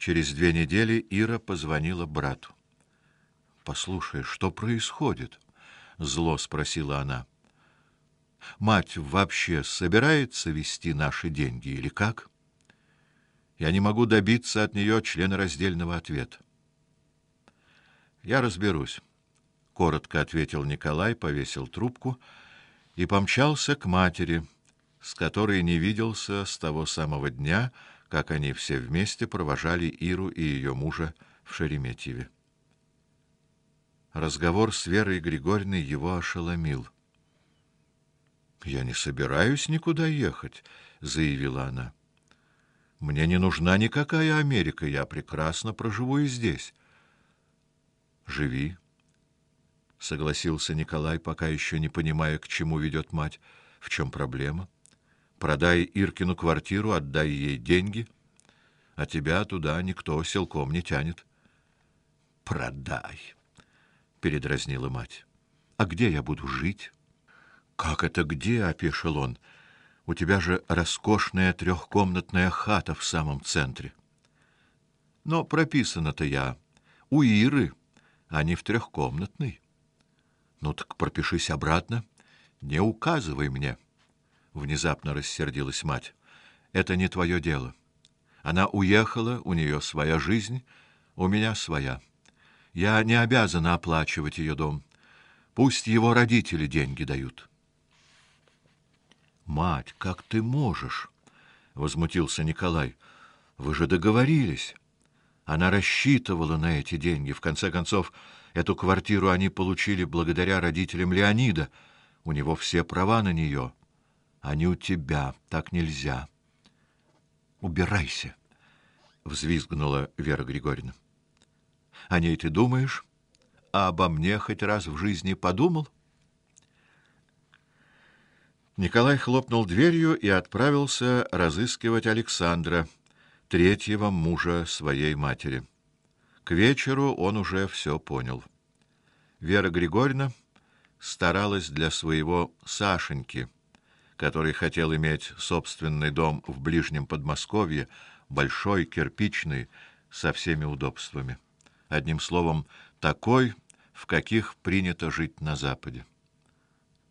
Через две недели Ира позвонила брату. Послушай, что происходит? зло спросила она. Мать вообще собирается вести наши деньги или как? Я не могу добиться от нее членораздельного ответа. Я разберусь, коротко ответил Николай, повесил трубку и помчался к матери, с которой не виделся с того самого дня, как они все вместе провожали Иру и ее мужа в Шереметьеве. Разговор с Верой Григорьевной его ошеломил. Я не собираюсь никуда ехать, заявила она. Мне не нужна никакая Америка, я прекрасно проживу и здесь. Живи, согласился Николай, пока еще не понимая, к чему ведет мать. В чем проблема? Продай Иркину квартиру, отдай ей деньги, а тебя туда никто силком не тянет. Продай, передразнила мать. А где я буду жить? Как это где, опешил он? У тебя же роскошная трехкомнатная хата в самом центре. Но прописано-то я у Иры, а не в трехкомнатной. Ну так пропишись обратно, не указывай мне внезапно рассердилась мать. Это не твое дело. Она уехала, у нее своя жизнь, у меня своя. Я не обязана оплачивать ее дом. Пусть его родители деньги дают. Мать, как ты можешь? возмутился Николай. Вы же договорились. Она рассчитывала на эти деньги. В конце концов, эту квартиру они получили благодаря родителям Леонида. У него все права на нее не у тебя. Так нельзя. Убирайся, взвизгнула Вера Григорьевна. О ней ты думаешь? А обо мне хоть раз в жизни подумал? Николай хлопнул дверью и отправился разыскивать Александра, третьего мужа своей матери. К вечеру он уже все понял. Вера Григорьевна старалась для своего Сашеньки который хотел иметь собственный дом в ближнем Подмосковье, большой, кирпичный, со всеми удобствами. Одним словом, такой, в каких принято жить на западе.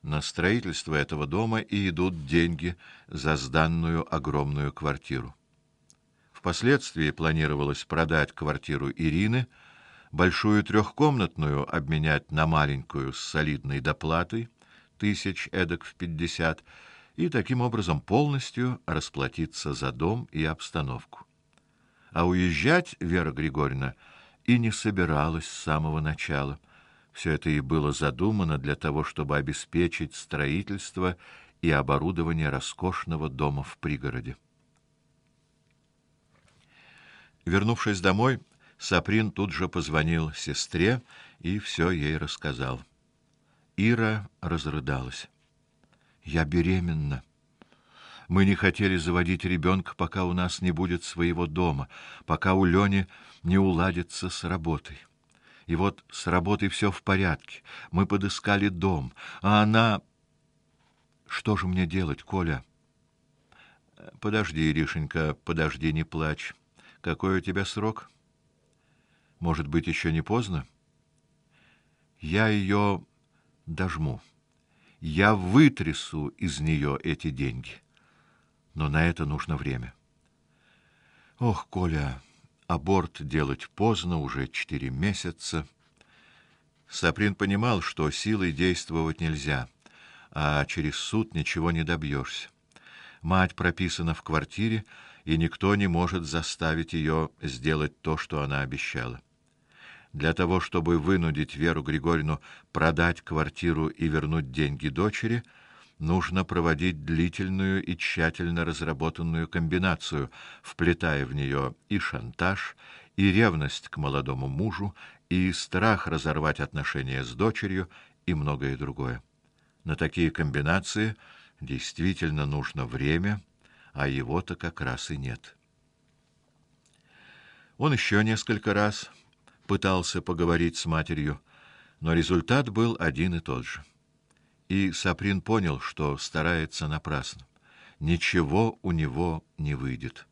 На строительство этого дома и идут деньги за сданную огромную квартиру. Впоследствии планировалось продать квартиру Ирины, большую трехкомнатную обменять на маленькую с солидной доплатой, тысяч эдак в пятьдесят, и таким образом полностью расплатиться за дом и обстановку. А уезжать Вера Григорьевна и не собиралась с самого начала. Все это и было задумано для того, чтобы обеспечить строительство и оборудование роскошного дома в пригороде. Вернувшись домой, Саприн тут же позвонил сестре и все ей рассказал. Ира разрыдалась. Я беременна. Мы не хотели заводить ребенка, пока у нас не будет своего дома, пока у Лёни не уладится с работой. И вот с работой все в порядке. Мы подыскали дом, а она Что же мне делать, Коля? Подожди, Иришенька, подожди, не плачь. Какой у тебя срок? Может быть, еще не поздно? Я ее дожму я вытрясу из нее эти деньги. Но на это нужно время. Ох, Коля, аборт делать поздно, уже четыре месяца. Саприн понимал, что силой действовать нельзя, а через суд ничего не добьешься. Мать прописана в квартире, и никто не может заставить ее сделать то, что она обещала. Для того, чтобы вынудить Веру Григорьевну продать квартиру и вернуть деньги дочери, нужно проводить длительную и тщательно разработанную комбинацию, вплетая в нее и шантаж, и ревность к молодому мужу, и страх разорвать отношения с дочерью, и многое другое. На такие комбинации действительно нужно время, а его-то как раз и нет. Он еще несколько раз пытался поговорить с матерью, но результат был один и тот же. И Саприн понял, что старается напрасно. Ничего у него не выйдет.